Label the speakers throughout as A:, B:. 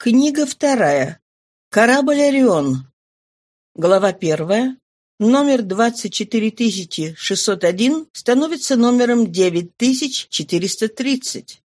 A: Книга вторая. Корабль «Орион». Глава первая. Номер 24601 становится номером 9430.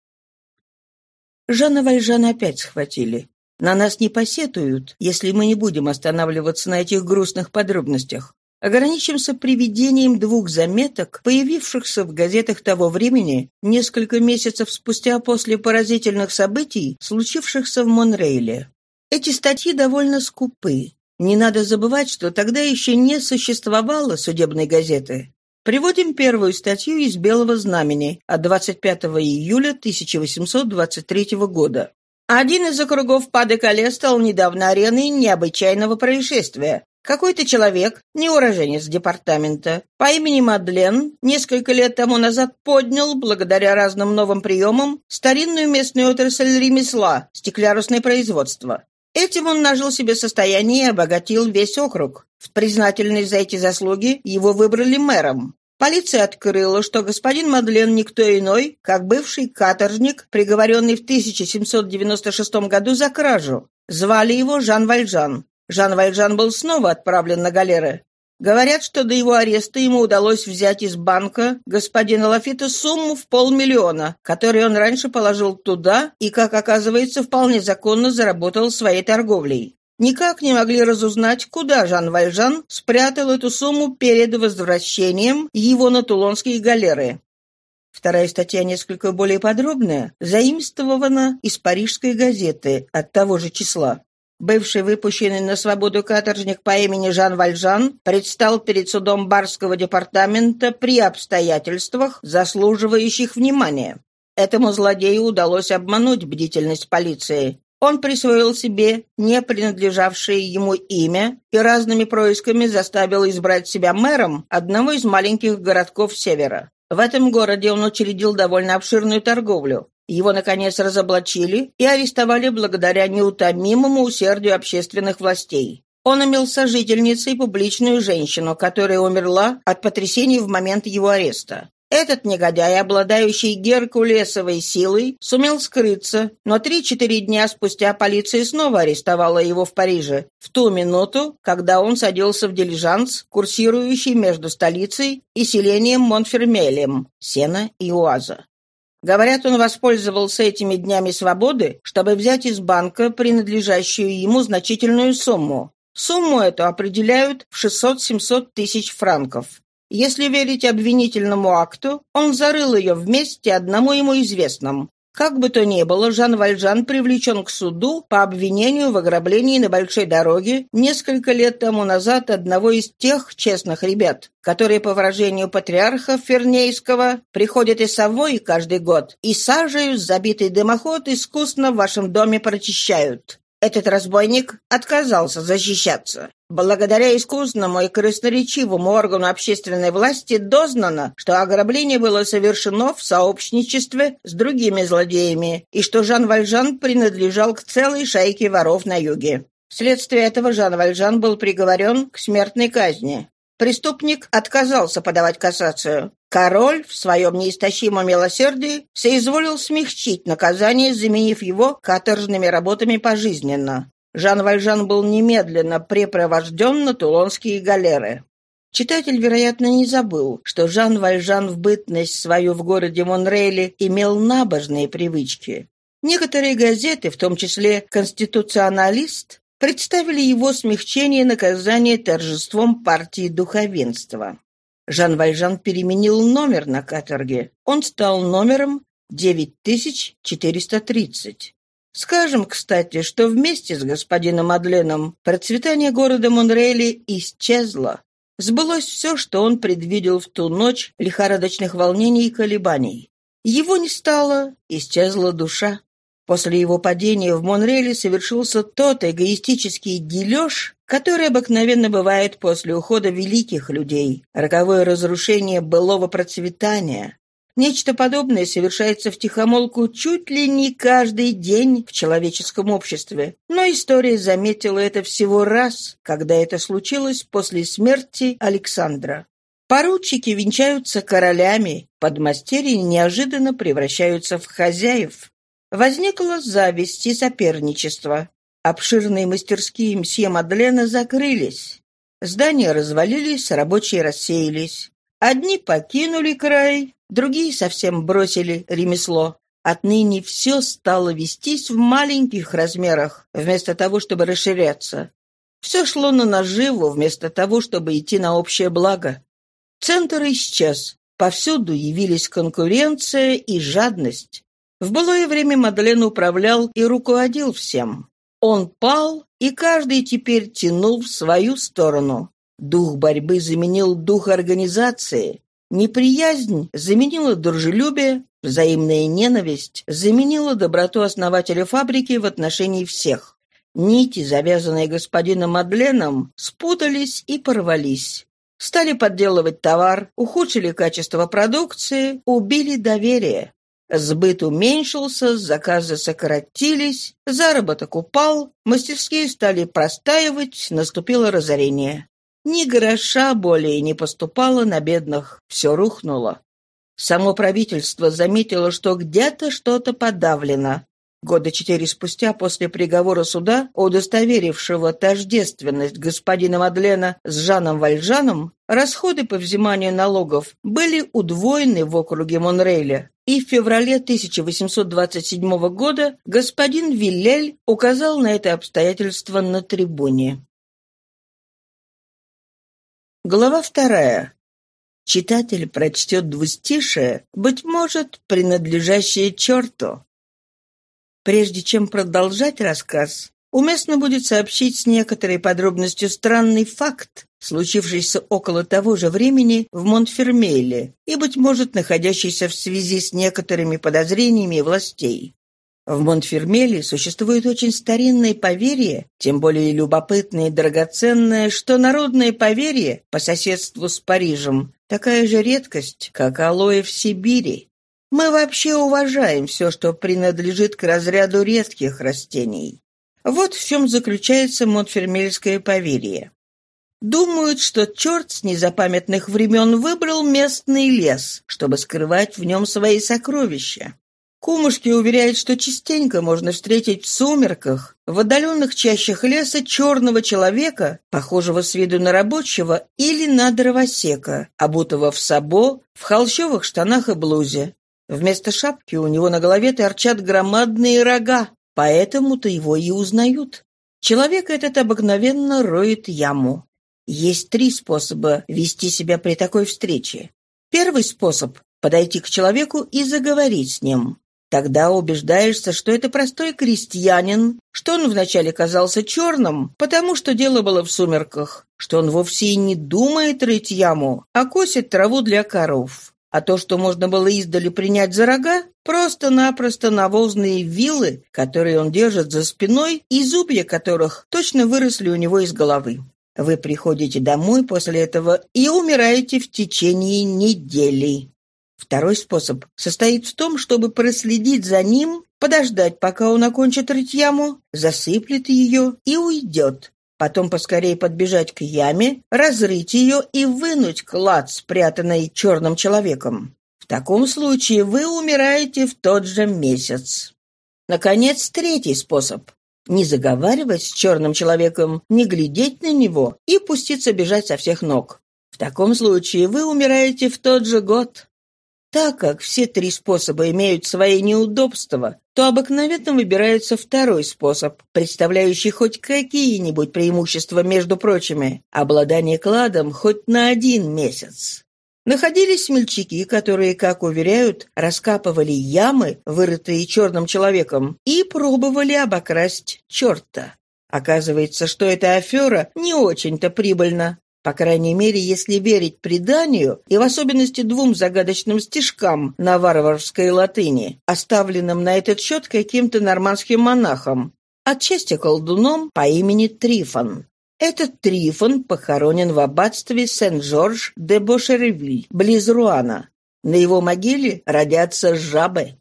A: Жанна Вальжана опять схватили. На нас не посетуют, если мы не будем останавливаться на этих грустных подробностях. Ограничимся приведением двух заметок, появившихся в газетах того времени, несколько месяцев спустя после поразительных событий, случившихся в Монрейле. Эти статьи довольно скупы. Не надо забывать, что тогда еще не существовало судебной газеты. Приводим первую статью из «Белого знамени» от 25 июля 1823 года. Один из округов Паде-Кале стал недавно ареной необычайного происшествия. Какой-то человек, не уроженец департамента, по имени Мадлен, несколько лет тому назад поднял, благодаря разным новым приемам, старинную местную отрасль ремесла, стеклярусное производство. Этим он нажил себе состояние и обогатил весь округ. В признательность за эти заслуги его выбрали мэром. Полиция открыла, что господин Мадлен никто иной, как бывший каторжник, приговоренный в 1796 году за кражу. Звали его Жан Вальжан. Жан Вальжан был снова отправлен на галеры. Говорят, что до его ареста ему удалось взять из банка господина Лафита сумму в полмиллиона, которую он раньше положил туда и, как оказывается, вполне законно заработал своей торговлей. Никак не могли разузнать, куда Жан Вальжан спрятал эту сумму перед возвращением его на тулонские галеры. Вторая статья несколько более подробная, заимствована из парижской газеты от того же числа. Бывший выпущенный на свободу каторжник по имени Жан Вальжан предстал перед судом Барского департамента при обстоятельствах, заслуживающих внимания. Этому злодею удалось обмануть бдительность полиции. Он присвоил себе не принадлежавшее ему имя и разными происками заставил избрать себя мэром одного из маленьких городков севера. В этом городе он учредил довольно обширную торговлю. Его, наконец, разоблачили и арестовали благодаря неутомимому усердию общественных властей. Он имел сожительницей публичную женщину, которая умерла от потрясений в момент его ареста. Этот негодяй, обладающий геркулесовой силой, сумел скрыться, но три-четыре дня спустя полиция снова арестовала его в Париже, в ту минуту, когда он садился в дилижанс, курсирующий между столицей и селением Монфермелем, Сена и Уаза. Говорят, он воспользовался этими днями свободы, чтобы взять из банка принадлежащую ему значительную сумму. Сумму эту определяют в 600-700 тысяч франков. Если верить обвинительному акту, он зарыл ее вместе одному ему известном. Как бы то ни было, Жан Вальжан привлечен к суду по обвинению в ограблении на большой дороге несколько лет тому назад одного из тех честных ребят, которые, по выражению патриарха Фернейского, приходят из Савой каждый год и сажею забитый дымоход искусно в вашем доме прочищают. Этот разбойник отказался защищаться. Благодаря искусному и красноречивому органу общественной власти дознано, что ограбление было совершено в сообщничестве с другими злодеями и что Жан Вальжан принадлежал к целой шайке воров на юге. Вследствие этого Жан Вальжан был приговорен к смертной казни. Преступник отказался подавать кассацию. Король в своем неистощимом милосердии соизволил смягчить наказание, заменив его каторжными работами пожизненно. Жан Вальжан был немедленно препровожден на тулонские галеры. Читатель, вероятно, не забыл, что Жан Вальжан в бытность свою в городе Монрейле имел набожные привычки. Некоторые газеты, в том числе «Конституционалист», представили его смягчение наказания торжеством партии духовенства. Жан Вальжан переменил номер на каторге. Он стал номером 9430. Скажем, кстати, что вместе с господином Мадленом процветание города Монрейли исчезло. Сбылось все, что он предвидел в ту ночь лихорадочных волнений и колебаний. Его не стало, исчезла душа. После его падения в Монреале совершился тот эгоистический дележ, который обыкновенно бывает после ухода великих людей, роковое разрушение былого процветания. Нечто подобное совершается в тихомолку чуть ли не каждый день в человеческом обществе. Но история заметила это всего раз, когда это случилось после смерти Александра. Поручики венчаются королями, подмастерья неожиданно превращаются в хозяев. Возникла зависть и соперничество. Обширные мастерские мсье Мадлена закрылись. Здания развалились, рабочие рассеялись. Одни покинули край, другие совсем бросили ремесло. Отныне все стало вестись в маленьких размерах, вместо того, чтобы расширяться. Все шло на наживу, вместо того, чтобы идти на общее благо. Центр исчез. Повсюду явились конкуренция и жадность. В былое время Мадлен управлял и руководил всем. Он пал, и каждый теперь тянул в свою сторону. Дух борьбы заменил дух организации. Неприязнь заменила дружелюбие, взаимная ненависть заменила доброту основателя фабрики в отношении всех. Нити, завязанные господином Мадленом, спутались и порвались. Стали подделывать товар, ухудшили качество продукции, убили доверие. Сбыт уменьшился, заказы сократились, заработок упал, мастерские стали простаивать, наступило разорение. Ни гроша более не поступало на бедных, все рухнуло. Само правительство заметило, что где-то что-то подавлено. Года четыре спустя после приговора суда, удостоверившего тождественность господина Мадлена с Жаном Вальжаном, расходы по взиманию налогов были удвоены в округе Монрейля, и в феврале 1827 года господин Виллель указал на это обстоятельство на трибуне. Глава вторая. Читатель прочтет двустишие, быть может, принадлежащее черту. Прежде чем продолжать рассказ, уместно будет сообщить с некоторой подробностью странный факт, случившийся около того же времени в Монтфермейле и, быть может, находящийся в связи с некоторыми подозрениями властей. В Монтфермеле существует очень старинное поверье, тем более любопытное и драгоценное, что народное поверье по соседству с Парижем такая же редкость, как алоэ в Сибири. Мы вообще уважаем все, что принадлежит к разряду редких растений. Вот в чем заключается монтфермельское поверье. Думают, что черт с незапамятных времен выбрал местный лес, чтобы скрывать в нем свои сокровища. Кумушки уверяют, что частенько можно встретить в сумерках, в отдаленных чащах леса черного человека, похожего с виду на рабочего или на дровосека, обутого в сабо, в холщовых штанах и блузе. Вместо шапки у него на голове торчат громадные рога, поэтому-то его и узнают. Человек этот обыкновенно роет яму. Есть три способа вести себя при такой встрече. Первый способ – подойти к человеку и заговорить с ним. Тогда убеждаешься, что это простой крестьянин, что он вначале казался черным, потому что дело было в сумерках, что он вовсе и не думает рыть яму, а косит траву для коров. А то, что можно было издали принять за рога, просто-напросто навозные вилы, которые он держит за спиной, и зубья которых точно выросли у него из головы. Вы приходите домой после этого и умираете в течение недели. Второй способ состоит в том, чтобы проследить за ним, подождать, пока он окончит рыть яму, засыплет ее и уйдет, потом поскорее подбежать к яме, разрыть ее и вынуть клад, спрятанный черным человеком. В таком случае вы умираете в тот же месяц. Наконец, третий способ. Не заговаривать с черным человеком, не глядеть на него и пуститься бежать со всех ног. В таком случае вы умираете в тот же год. Так как все три способа имеют свои неудобства, то обыкновенно выбирается второй способ, представляющий хоть какие-нибудь преимущества между прочими, обладание кладом хоть на один месяц. Находились смельчаки, которые, как уверяют, раскапывали ямы, вырытые черным человеком, и пробовали обокрасть черта. Оказывается, что эта афера не очень-то прибыльна. По крайней мере, если верить преданию, и в особенности двум загадочным стишкам на варварской латыни, оставленным на этот счет каким-то нормандским монахом, отчасти колдуном по имени Трифон. Этот Трифон похоронен в аббатстве Сен-Жорж де Бошеревиль, близ Руана. На его могиле родятся жабы.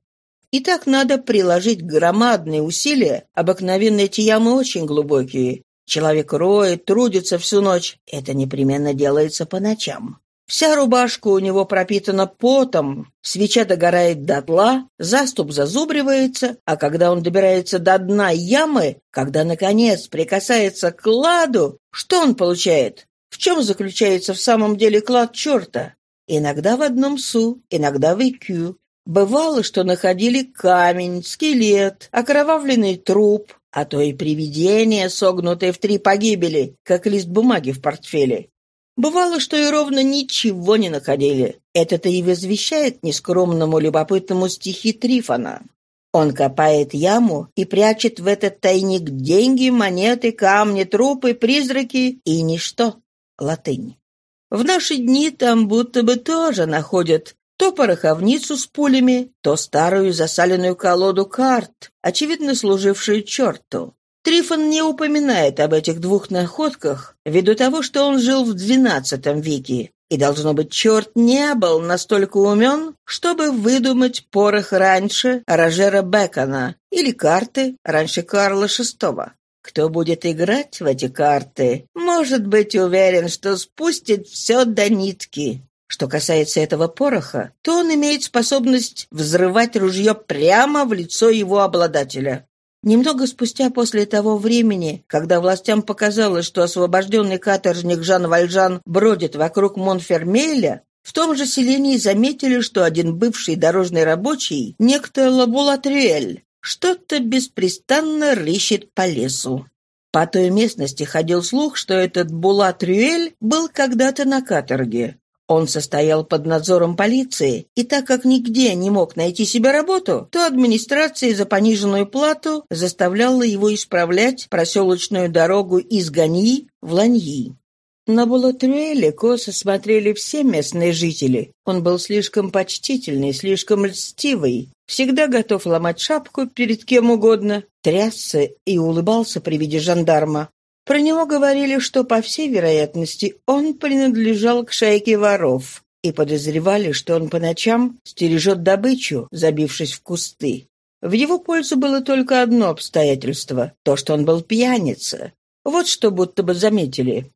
A: И так надо приложить громадные усилия, обыкновенно эти ямы очень глубокие, Человек роет, трудится всю ночь. Это непременно делается по ночам. Вся рубашка у него пропитана потом, свеча догорает дотла, заступ зазубривается, а когда он добирается до дна ямы, когда, наконец, прикасается к кладу, что он получает? В чем заключается в самом деле клад черта? Иногда в одном су, иногда в икю. Бывало, что находили камень, скелет, окровавленный труп, а то и привидение, согнутое в три погибели, как лист бумаги в портфеле. Бывало, что и ровно ничего не находили. Это-то и возвещает нескромному любопытному стихи Трифона. Он копает яму и прячет в этот тайник деньги, монеты, камни, трупы, призраки и ничто. Латынь. В наши дни там будто бы тоже находят то пороховницу с пулями, то старую засаленную колоду карт, очевидно служившую черту. Трифон не упоминает об этих двух находках, ввиду того, что он жил в XII веке, и, должно быть, черт не был настолько умен, чтобы выдумать порох раньше Рожера Бекона или карты раньше Карла VI. Кто будет играть в эти карты, может быть уверен, что спустит все до нитки. Что касается этого пороха, то он имеет способность взрывать ружье прямо в лицо его обладателя. Немного спустя после того времени, когда властям показалось, что освобожденный каторжник Жан Вальжан бродит вокруг Монфермеля, в том же селении заметили, что один бывший дорожный рабочий, некто Лабулатрюэль, что-то беспрестанно рыщет по лесу. По той местности ходил слух, что этот Булатрюэль был когда-то на каторге. Он состоял под надзором полиции, и так как нигде не мог найти себе работу, то администрация за пониженную плату заставляла его исправлять проселочную дорогу из Ганьи в Ланьи. На Булатрюэле косо смотрели все местные жители. Он был слишком почтительный, слишком льстивый, всегда готов ломать шапку перед кем угодно, трясся и улыбался при виде жандарма. Про него говорили, что, по всей вероятности, он принадлежал к шайке воров, и подозревали, что он по ночам стережет добычу, забившись в кусты. В его пользу было только одно обстоятельство — то, что он был пьяница. Вот что будто бы заметили.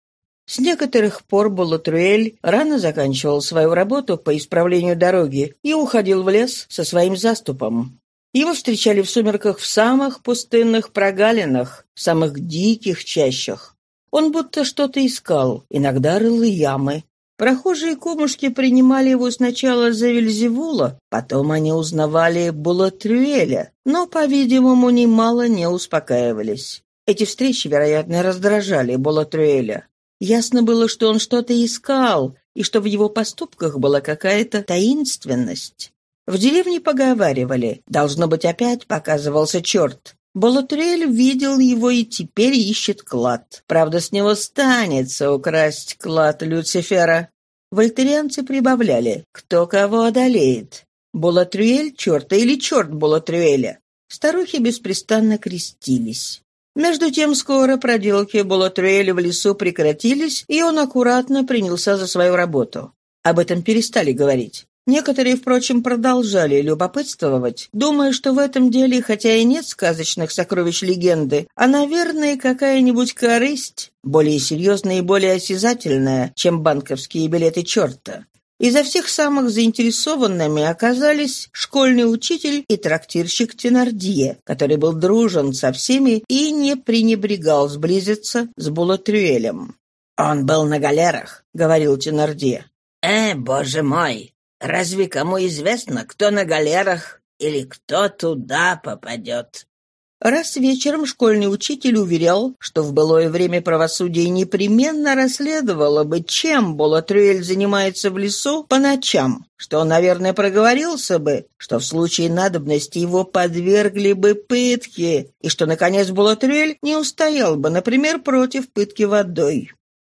A: С некоторых пор Болотруэль рано заканчивал свою работу по исправлению дороги и уходил в лес со своим заступом. Его встречали в сумерках в самых пустынных прогалинах, в самых диких чащах. Он будто что-то искал, иногда рыл ямы. Прохожие кумушки принимали его сначала за Вельзевула, потом они узнавали Булатрюэля, но, по-видимому, немало не успокаивались. Эти встречи, вероятно, раздражали Булатрюэля. Ясно было, что он что-то искал, и что в его поступках была какая-то таинственность. В деревне поговаривали. Должно быть, опять показывался черт. Болотрель видел его и теперь ищет клад. Правда, с него станется украсть клад Люцифера. Вольтерианцы прибавляли, кто кого одолеет. Болотрюэль черта или черт Болотрюэля. Старухи беспрестанно крестились. Между тем скоро проделки Болотрюэля в лесу прекратились, и он аккуратно принялся за свою работу. Об этом перестали говорить. Некоторые, впрочем, продолжали любопытствовать, думая, что в этом деле, хотя и нет сказочных сокровищ легенды, а, наверное, какая-нибудь корысть, более серьезная и более осязательная, чем банковские билеты черта. Изо всех самых заинтересованными оказались школьный учитель и трактирщик Тенардье, который был дружен со всеми и не пренебрегал сблизиться с Булатрюэлем. «Он был на галерах», — говорил Тенардье. «Э, боже мой, Разве кому известно, кто на галерах или кто туда попадет? Раз вечером школьный учитель уверял, что в былое время правосудие непременно расследовало бы, чем Болатрюэль занимается в лесу по ночам, что он, наверное, проговорился бы, что в случае надобности его подвергли бы пытке, и что, наконец, Болатрюэль не устоял бы, например, против пытки водой.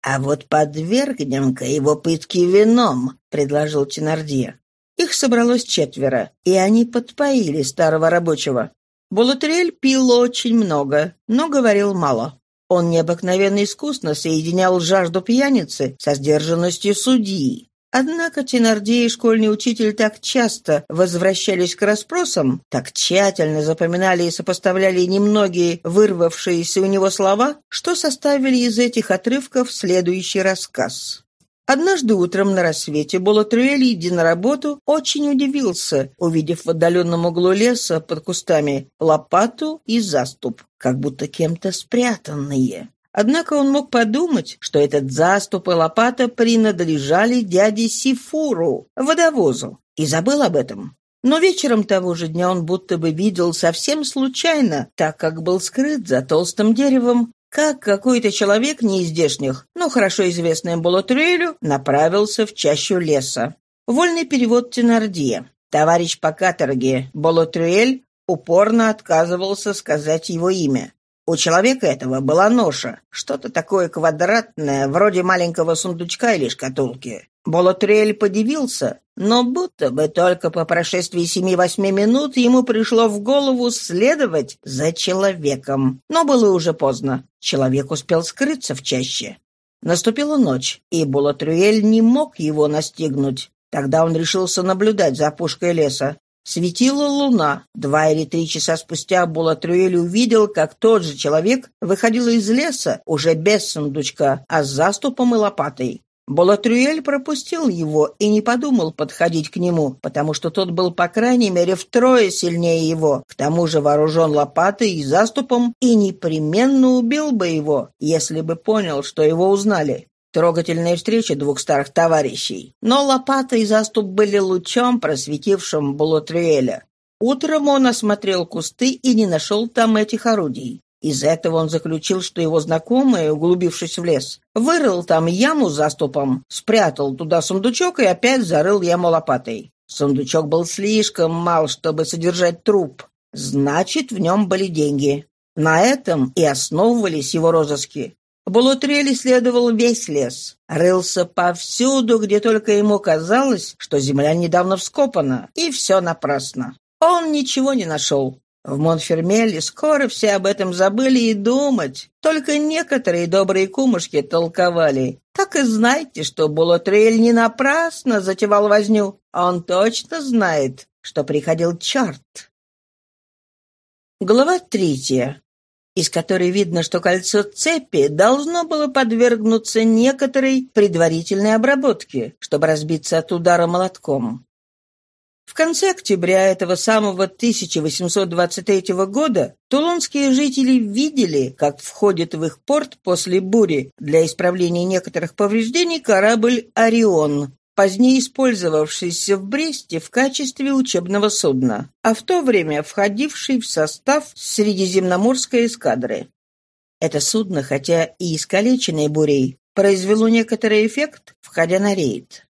A: «А вот подвергнем-ка его пытки вином», — предложил Тенардье. Их собралось четверо, и они подпоили старого рабочего. Булатрель пил очень много, но говорил мало. Он необыкновенно искусно соединял жажду пьяницы со сдержанностью судьи. Однако Тенардей и школьный учитель так часто возвращались к расспросам, так тщательно запоминали и сопоставляли немногие вырвавшиеся у него слова, что составили из этих отрывков следующий рассказ. Однажды утром на рассвете Болотрюэль, идя на работу, очень удивился, увидев в отдаленном углу леса под кустами лопату и заступ, как будто кем-то спрятанные. Однако он мог подумать, что этот заступ и лопата принадлежали дяде Сифуру, водовозу, и забыл об этом. Но вечером того же дня он будто бы видел совсем случайно, так как был скрыт за толстым деревом, как какой-то человек не из здешних, но хорошо известный Болотрюэлю, направился в чащу леса. Вольный перевод Тенардье. Товарищ по каторге Болотрюэль упорно отказывался сказать его имя. У человека этого была ноша, что-то такое квадратное, вроде маленького сундучка или шкатулки. Болотрель подивился, но будто бы только по прошествии семи-восьми минут ему пришло в голову следовать за человеком. Но было уже поздно. Человек успел скрыться в чаще. Наступила ночь, и Болотрюэль не мог его настигнуть. Тогда он решился наблюдать за опушкой леса. Светила луна. Два или три часа спустя Булатрюэль увидел, как тот же человек выходил из леса, уже без сундучка, а с заступом и лопатой. Болатрюэль пропустил его и не подумал подходить к нему, потому что тот был, по крайней мере, втрое сильнее его, к тому же вооружен лопатой и заступом, и непременно убил бы его, если бы понял, что его узнали. Трогательная встреча двух старых товарищей. Но лопата и заступ были лучом, просветившим Булотрюэля. Утром он осмотрел кусты и не нашел там этих орудий. Из этого он заключил, что его знакомый, углубившись в лес, вырыл там яму заступом, спрятал туда сундучок и опять зарыл яму лопатой. Сундучок был слишком мал, чтобы содержать труп. Значит, в нем были деньги. На этом и основывались его розыски. Булутрель исследовал весь лес, рылся повсюду, где только ему казалось, что земля недавно вскопана, и все напрасно. Он ничего не нашел. В Монфермеле скоро все об этом забыли и думать. Только некоторые добрые кумушки толковали. Так и знайте, что Булотрель не напрасно затевал возню. Он точно знает, что приходил черт. Глава третья из которой видно, что кольцо цепи должно было подвергнуться некоторой предварительной обработке, чтобы разбиться от удара молотком. В конце октября этого самого 1823 года тулонские жители видели, как входит в их порт после бури для исправления некоторых повреждений корабль «Орион», позднее использовавшийся в Бресте в качестве учебного судна, а в то время входивший в состав Средиземноморской эскадры. Это судно, хотя и искалеченное бурей, произвело некоторый эффект, входя на рейд.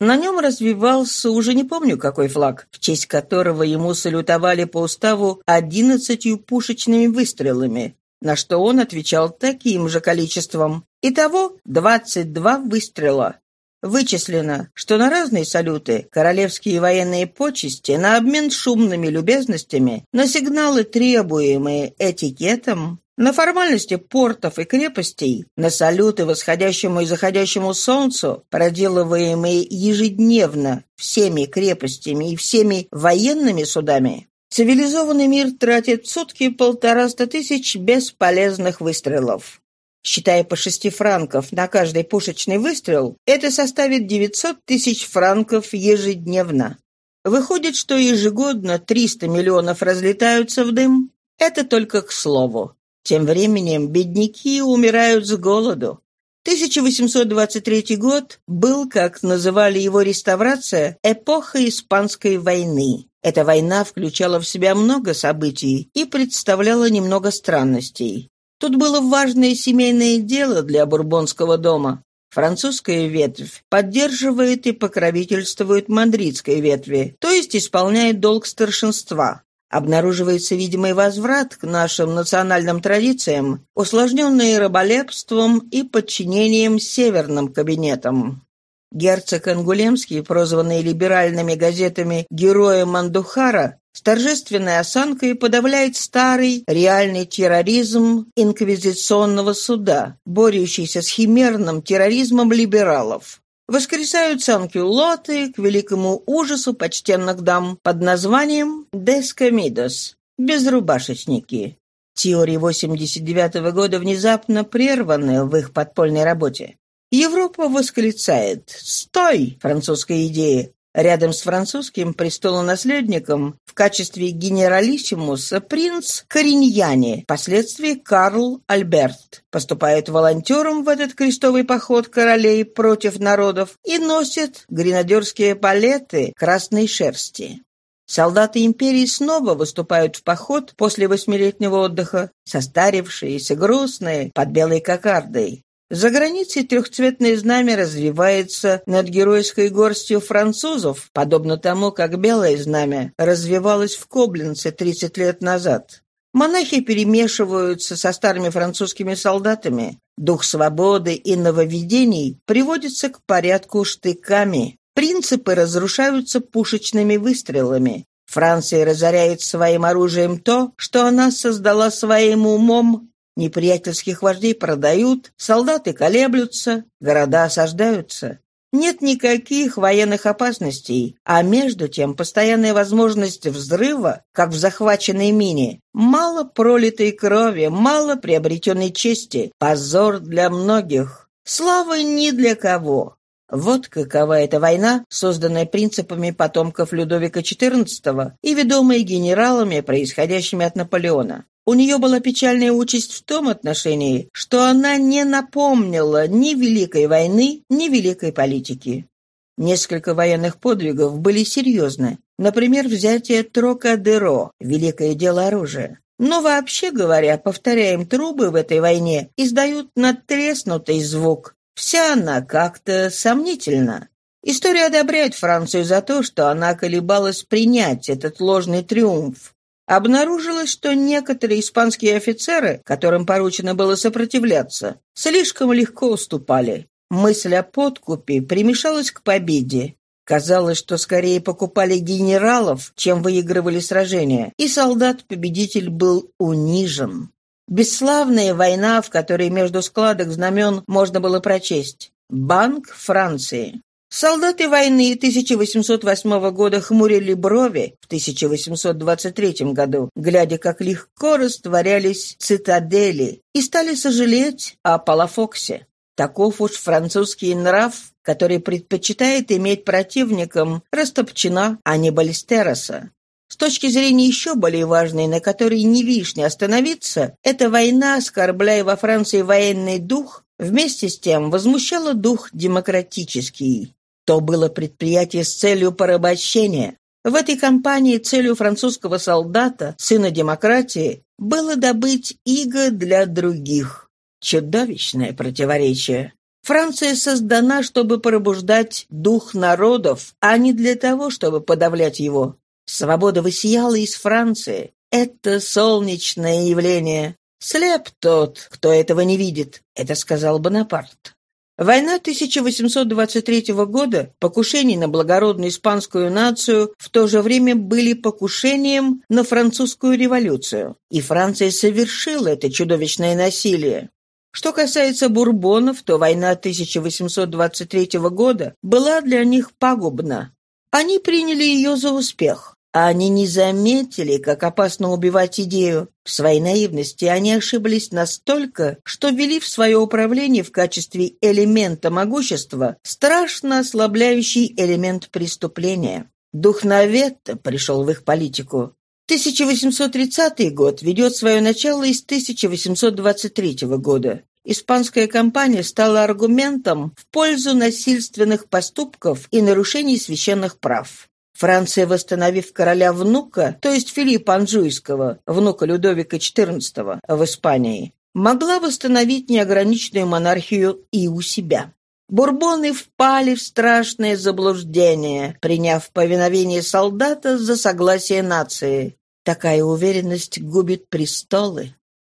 A: На нем развивался уже не помню какой флаг, в честь которого ему салютовали по уставу одиннадцатью пушечными выстрелами, на что он отвечал таким же количеством. Итого двадцать два выстрела, Вычислено, что на разные салюты, королевские военные почести, на обмен шумными любезностями, на сигналы, требуемые этикетом, на формальности портов и крепостей, на салюты восходящему и заходящему солнцу, проделываемые ежедневно всеми крепостями и всеми военными судами, цивилизованный мир тратит в сутки полтораста тысяч бесполезных выстрелов. Считая по шести франков на каждый пушечный выстрел, это составит 900 тысяч франков ежедневно. Выходит, что ежегодно 300 миллионов разлетаются в дым. Это только к слову. Тем временем бедняки умирают с голоду. 1823 год был, как называли его реставрация, эпоха Испанской войны. Эта война включала в себя много событий и представляла немного странностей. Тут было важное семейное дело для бурбонского дома. Французская ветвь поддерживает и покровительствует мадридской ветви, то есть исполняет долг старшинства. Обнаруживается видимый возврат к нашим национальным традициям, усложненный раболепством и подчинением северным кабинетам. Герцог Ангулемский, прозванный либеральными газетами «Героем Мандухара», с торжественной осанкой подавляет старый реальный терроризм инквизиционного суда, борющийся с химерным терроризмом либералов. Воскресают санкюлоты к великому ужасу почтенных дам под названием «Дескамидос» – безрубашечники. Теории 89 -го года внезапно прерваны в их подпольной работе. Европа восклицает «Стой!» французской идеи. Рядом с французским престолонаследником в качестве генералиссимуса принц Кориньяне, впоследствии Карл Альберт, поступает волонтером в этот крестовый поход королей против народов и носит гренадерские палеты красной шерсти. Солдаты империи снова выступают в поход после восьмилетнего отдыха, состарившиеся, грустные, под белой кокардой. За границей трехцветное знамя развивается над геройской горстью французов, подобно тому, как белое знамя развивалось в Коблинце 30 лет назад. Монахи перемешиваются со старыми французскими солдатами. Дух свободы и нововведений приводится к порядку штыками. Принципы разрушаются пушечными выстрелами. Франция разоряет своим оружием то, что она создала своим умом Неприятельских вождей продают, солдаты колеблются, города осаждаются. Нет никаких военных опасностей, а между тем постоянная возможность взрыва, как в захваченной мине, мало пролитой крови, мало приобретенной чести, позор для многих, слава ни для кого. Вот какова эта война, созданная принципами потомков Людовика XIV и ведомая генералами, происходящими от Наполеона. У нее была печальная участь в том отношении, что она не напомнила ни Великой войны, ни Великой политики. Несколько военных подвигов были серьезны. Например, взятие Трокадеро – великое дело оружия. Но вообще говоря, повторяем, трубы в этой войне издают надтреснутый звук. Вся она как-то сомнительна. История одобряет Францию за то, что она колебалась принять этот ложный триумф. Обнаружилось, что некоторые испанские офицеры, которым поручено было сопротивляться, слишком легко уступали. Мысль о подкупе примешалась к победе. Казалось, что скорее покупали генералов, чем выигрывали сражения, и солдат-победитель был унижен. Бесславная война, в которой между складок знамен можно было прочесть «Банк Франции». Солдаты войны 1808 года хмурили брови в 1823 году, глядя, как легко растворялись цитадели, и стали сожалеть о Палафоксе. Таков уж французский нрав, который предпочитает иметь противником Растопчина, а не Балестероса. С точки зрения еще более важной, на которой не лишне остановиться, эта война, оскорбляя во Франции военный дух, вместе с тем возмущала дух демократический. То было предприятие с целью порабощения. В этой кампании целью французского солдата, сына демократии, было добыть иго для других. Чудовищное противоречие. Франция создана, чтобы пробуждать дух народов, а не для того, чтобы подавлять его. Свобода высияла из Франции. Это солнечное явление. Слеп тот, кто этого не видит, это сказал Бонапарт. Война 1823 года, покушений на благородную испанскую нацию, в то же время были покушением на французскую революцию. И Франция совершила это чудовищное насилие. Что касается бурбонов, то война 1823 года была для них пагубна. Они приняли ее за успех. А они не заметили, как опасно убивать идею. В своей наивности они ошиблись настолько, что ввели в свое управление в качестве элемента могущества страшно ослабляющий элемент преступления. Дух Наветта пришел в их политику. 1830 год ведет свое начало из 1823 года. Испанская кампания стала аргументом в пользу насильственных поступков и нарушений священных прав. Франция, восстановив короля внука, то есть Филиппа Анжуйского, внука Людовика XIV в Испании, могла восстановить неограниченную монархию и у себя. Бурбоны впали в страшное заблуждение, приняв повиновение солдата за согласие нации. Такая уверенность губит престолы.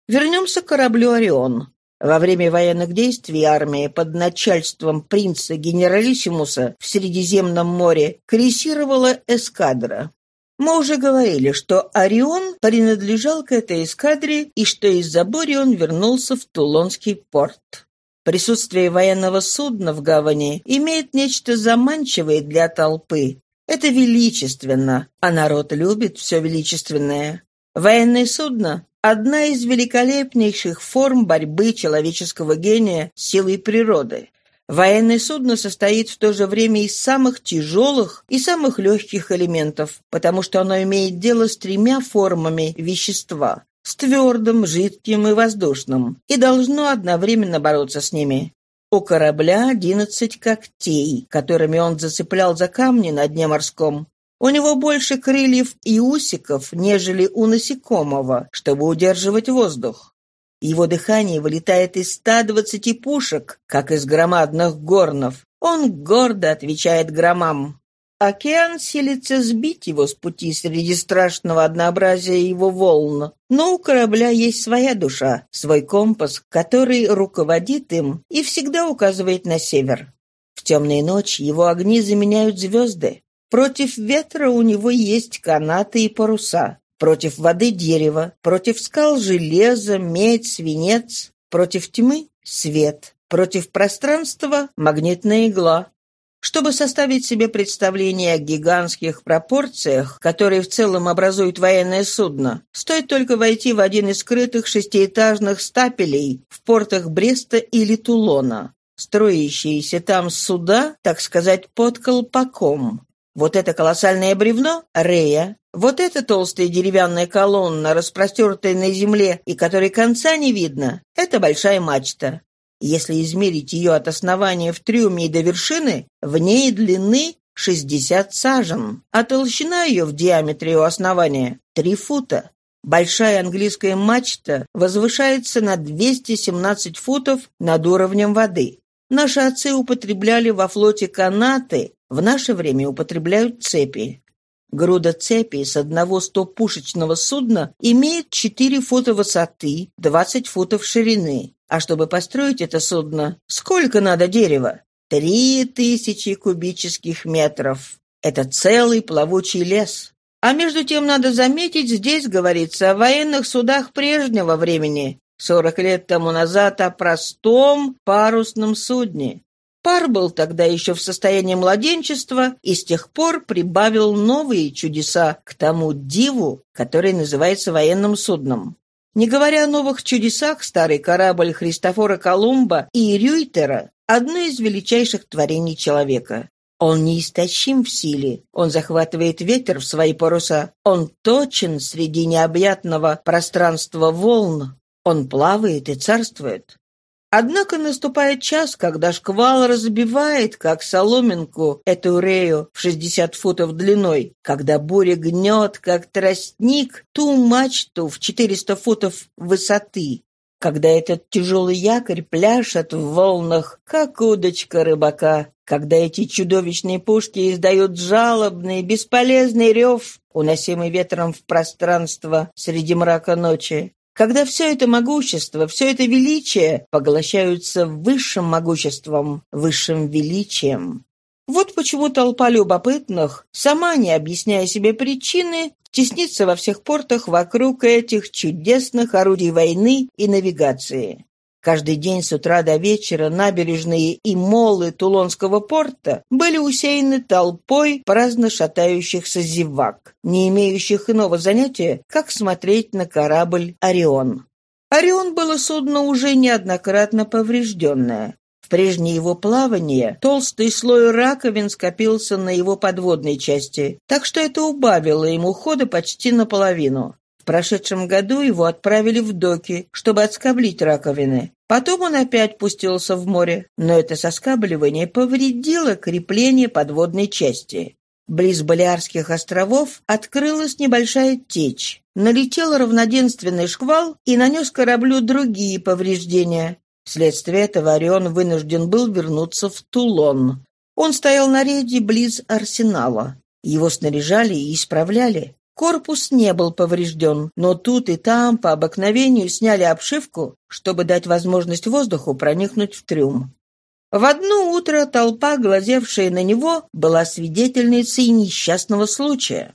A: Вернемся к кораблю «Орион». Во время военных действий армия под начальством принца-генералиссимуса в Средиземном море крейсировала эскадра. Мы уже говорили, что «Орион» принадлежал к этой эскадре и что из-за бури он вернулся в Тулонский порт. Присутствие военного судна в гавани имеет нечто заманчивое для толпы. Это величественно, а народ любит все величественное. Военное судно одна из великолепнейших форм борьбы человеческого гения с силой природы. Военное судно состоит в то же время из самых тяжелых и самых легких элементов, потому что оно имеет дело с тремя формами вещества – с твердым, жидким и воздушным, и должно одновременно бороться с ними. У корабля одиннадцать когтей, которыми он зацеплял за камни на дне морском. У него больше крыльев и усиков, нежели у насекомого, чтобы удерживать воздух. Его дыхание вылетает из 120 пушек, как из громадных горнов. Он гордо отвечает громам. Океан силится сбить его с пути среди страшного однообразия его волн. Но у корабля есть своя душа, свой компас, который руководит им и всегда указывает на север. В темные ночи его огни заменяют звезды. Против ветра у него есть канаты и паруса. Против воды дерево, против скал железо, медь, свинец, против тьмы свет, против пространства магнитная игла. Чтобы составить себе представление о гигантских пропорциях, которые в целом образуют военное судно, стоит только войти в один из скрытых шестиэтажных стапелей в портах Бреста или Тулона. Строящиеся там суда, так сказать, под колпаком. Вот это колоссальное бревно — Рея, вот эта толстая деревянная колонна, распростертая на земле и которой конца не видно, это большая мачта. Если измерить ее от основания в трюме и до вершины, в ней длины 60 сажен, а толщина ее в диаметре у основания 3 фута. Большая английская мачта возвышается на 217 футов над уровнем воды. Наши отцы употребляли во флоте канаты, в наше время употребляют цепи. Груда цепи с одного стопушечного судна имеет 4 фута высоты, 20 футов ширины. А чтобы построить это судно, сколько надо дерева? Три тысячи кубических метров. Это целый плавучий лес. А между тем, надо заметить, здесь говорится о военных судах прежнего времени, 40 лет тому назад о простом парусном судне. Пар был тогда еще в состоянии младенчества и с тех пор прибавил новые чудеса к тому диву, который называется военным судном. Не говоря о новых чудесах, старый корабль Христофора Колумба и Рюйтера – одно из величайших творений человека. Он неистощим в силе, он захватывает ветер в свои паруса, он точен среди необъятного пространства волн, он плавает и царствует. Однако наступает час, когда шквал разбивает, как соломинку, эту рею в 60 футов длиной, когда буря гнет, как тростник, ту мачту в 400 футов высоты, когда этот тяжелый якорь пляшет в волнах, как удочка рыбака, когда эти чудовищные пушки издают жалобный, бесполезный рев, уносимый ветром в пространство среди мрака ночи, когда все это могущество, все это величие поглощаются высшим могуществом, высшим величием. Вот почему толпа любопытных, сама не объясняя себе причины, теснится во всех портах вокруг этих чудесных орудий войны и навигации. Каждый день с утра до вечера набережные и молы Тулонского порта были усеяны толпой праздно шатающихся зевак, не имеющих иного занятия, как смотреть на корабль «Орион». «Орион» было судно уже неоднократно поврежденное. В прежнее его плавание толстый слой раковин скопился на его подводной части, так что это убавило ему хода почти наполовину прошедшем году его отправили в доки, чтобы отскоблить раковины. Потом он опять пустился в море, но это соскабливание повредило крепление подводной части. Близ Балиарских островов открылась небольшая течь. Налетел равноденственный шквал и нанес кораблю другие повреждения. Вследствие этого Орион вынужден был вернуться в Тулон. Он стоял на рейде близ Арсенала. Его снаряжали и исправляли. Корпус не был поврежден, но тут и там по обыкновению сняли обшивку, чтобы дать возможность воздуху проникнуть в трюм. В одно утро толпа, глазевшая на него, была свидетельницей несчастного случая.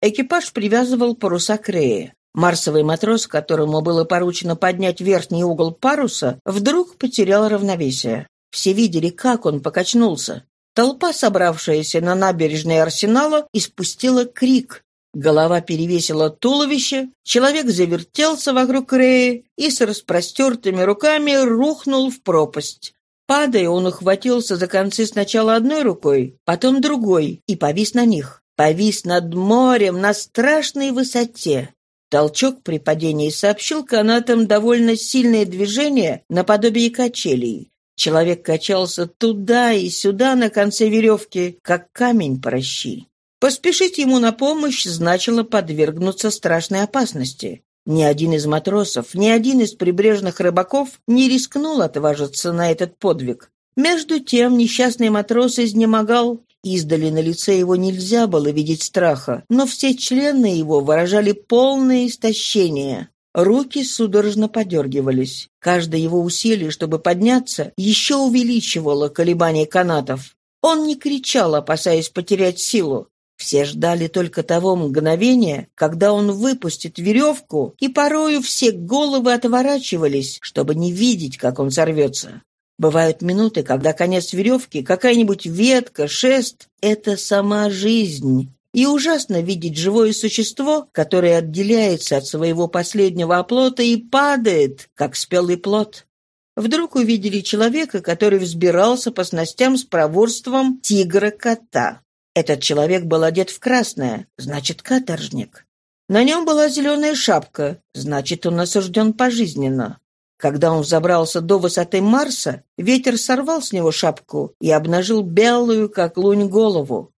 A: Экипаж привязывал паруса к рее. Марсовый матрос, которому было поручено поднять верхний угол паруса, вдруг потерял равновесие. Все видели, как он покачнулся. Толпа, собравшаяся на набережной Арсенала, испустила крик, Голова перевесила туловище, человек завертелся вокруг Реи и с распростертыми руками рухнул в пропасть. Падая, он ухватился за концы сначала одной рукой, потом другой и повис на них. Повис над морем на страшной высоте. Толчок при падении сообщил канатам довольно сильное движение наподобие качелей. Человек качался туда и сюда на конце веревки, как камень прощи. Поспешить ему на помощь значило подвергнуться страшной опасности. Ни один из матросов, ни один из прибрежных рыбаков не рискнул отважиться на этот подвиг. Между тем несчастный матрос изнемогал. Издали на лице его нельзя было видеть страха, но все члены его выражали полное истощение. Руки судорожно подергивались. Каждое его усилие, чтобы подняться, еще увеличивало колебания канатов. Он не кричал, опасаясь потерять силу. Все ждали только того мгновения, когда он выпустит веревку, и порою все головы отворачивались, чтобы не видеть, как он сорвется. Бывают минуты, когда конец веревки, какая-нибудь ветка, шест — это сама жизнь. И ужасно видеть живое существо, которое отделяется от своего последнего оплота и падает, как спелый плод. Вдруг увидели человека, который взбирался по снастям с проворством тигра-кота. Этот человек был одет в красное, значит, каторжник. На нем была зеленая шапка, значит, он осужден пожизненно. Когда он забрался до высоты Марса, ветер сорвал с него шапку и обнажил белую, как лунь, голову.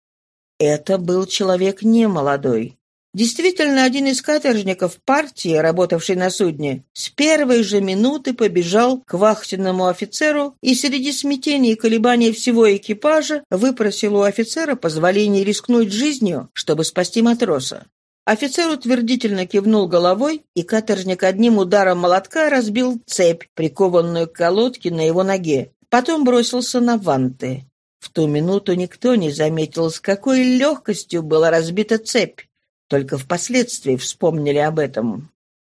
A: Это был человек немолодой. Действительно, один из каторжников партии, работавший на судне, с первой же минуты побежал к вахтенному офицеру и среди смятения и колебаний всего экипажа выпросил у офицера позволение рискнуть жизнью, чтобы спасти матроса. Офицер утвердительно кивнул головой, и каторжник одним ударом молотка разбил цепь, прикованную к колодке на его ноге. Потом бросился на ванты. В ту минуту никто не заметил, с какой легкостью была разбита цепь. Только впоследствии вспомнили об этом.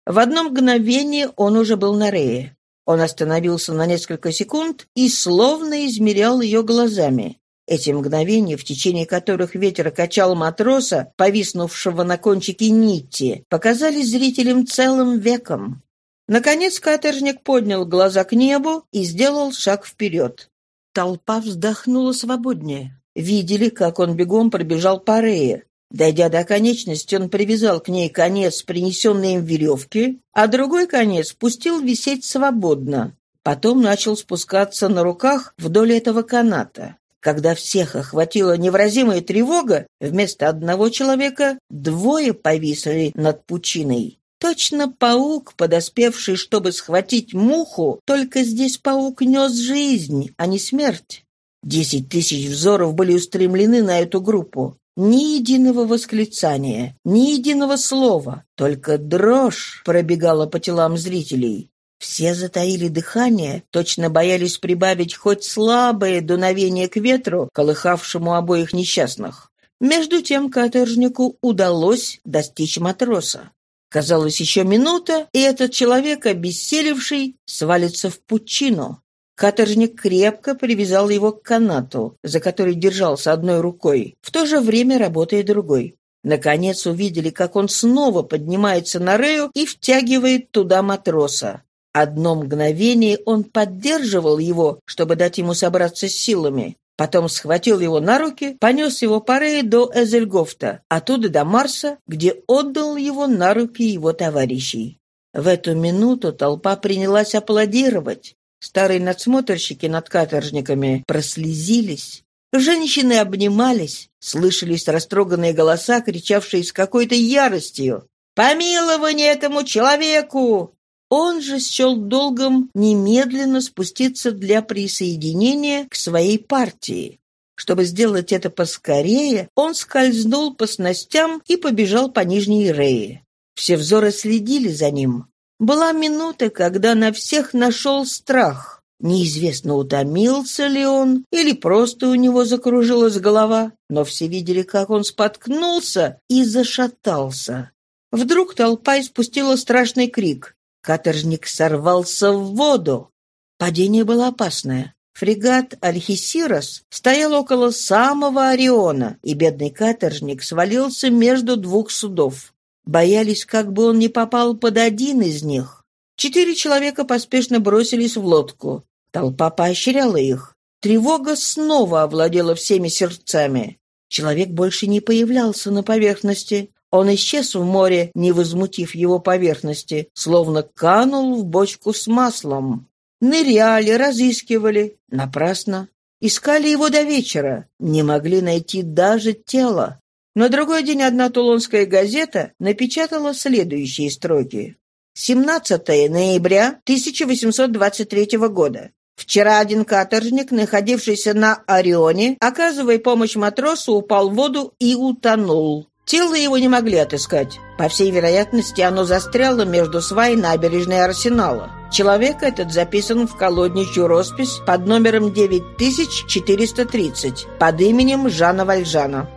A: В одно мгновение он уже был на Рее. Он остановился на несколько секунд и словно измерял ее глазами. Эти мгновения, в течение которых ветер качал матроса, повиснувшего на кончике нити, показались зрителям целым веком. Наконец каторжник поднял глаза к небу и сделал шаг вперед. Толпа вздохнула свободнее. Видели, как он бегом пробежал по Рее. Дойдя до конечности, он привязал к ней конец принесенной им веревки, а другой конец пустил висеть свободно. Потом начал спускаться на руках вдоль этого каната. Когда всех охватила невразимая тревога, вместо одного человека двое повисли над пучиной. Точно паук, подоспевший, чтобы схватить муху, только здесь паук нес жизнь, а не смерть. Десять тысяч взоров были устремлены на эту группу. Ни единого восклицания, ни единого слова, только дрожь пробегала по телам зрителей. Все затаили дыхание, точно боялись прибавить хоть слабое дуновение к ветру, колыхавшему обоих несчастных. Между тем каторжнику удалось достичь матроса. Казалось, еще минута, и этот человек, обессилевший, свалится в пучину. Каторжник крепко привязал его к канату, за который держался одной рукой, в то же время работая другой. Наконец увидели, как он снова поднимается на Рею и втягивает туда матроса. Одно мгновение он поддерживал его, чтобы дать ему собраться с силами. Потом схватил его на руки, понес его по Рее до Эзельгофта, оттуда до Марса, где отдал его на руки его товарищей. В эту минуту толпа принялась аплодировать. Старые надсмотрщики над каторжниками прослезились. Женщины обнимались, слышались растроганные голоса, кричавшие с какой-то яростью. «Помилование этому человеку!» Он же счел долгом немедленно спуститься для присоединения к своей партии. Чтобы сделать это поскорее, он скользнул по снастям и побежал по Нижней Рее. Все взоры следили за ним. Была минута, когда на всех нашел страх. Неизвестно, утомился ли он или просто у него закружилась голова, но все видели, как он споткнулся и зашатался. Вдруг толпа испустила страшный крик. Каторжник сорвался в воду. Падение было опасное. Фрегат «Альхисирос» стоял около самого Ориона, и бедный каторжник свалился между двух судов. Боялись, как бы он не попал под один из них. Четыре человека поспешно бросились в лодку. Толпа поощряла их. Тревога снова овладела всеми сердцами. Человек больше не появлялся на поверхности. Он исчез в море, не возмутив его поверхности, словно канул в бочку с маслом. Ныряли, разыскивали. Напрасно. Искали его до вечера. Не могли найти даже тело. На другой день одна тулонская газета напечатала следующие строки. 17 ноября 1823 года. Вчера один каторжник, находившийся на Орионе, оказывая помощь матросу, упал в воду и утонул. Тело его не могли отыскать. По всей вероятности, оно застряло между свай набережной Арсенала. Человек этот записан в колодничью роспись под номером 9430 под именем Жана Вальжана.